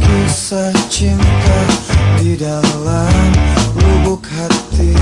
kisah cinta di dalam lubuk hati.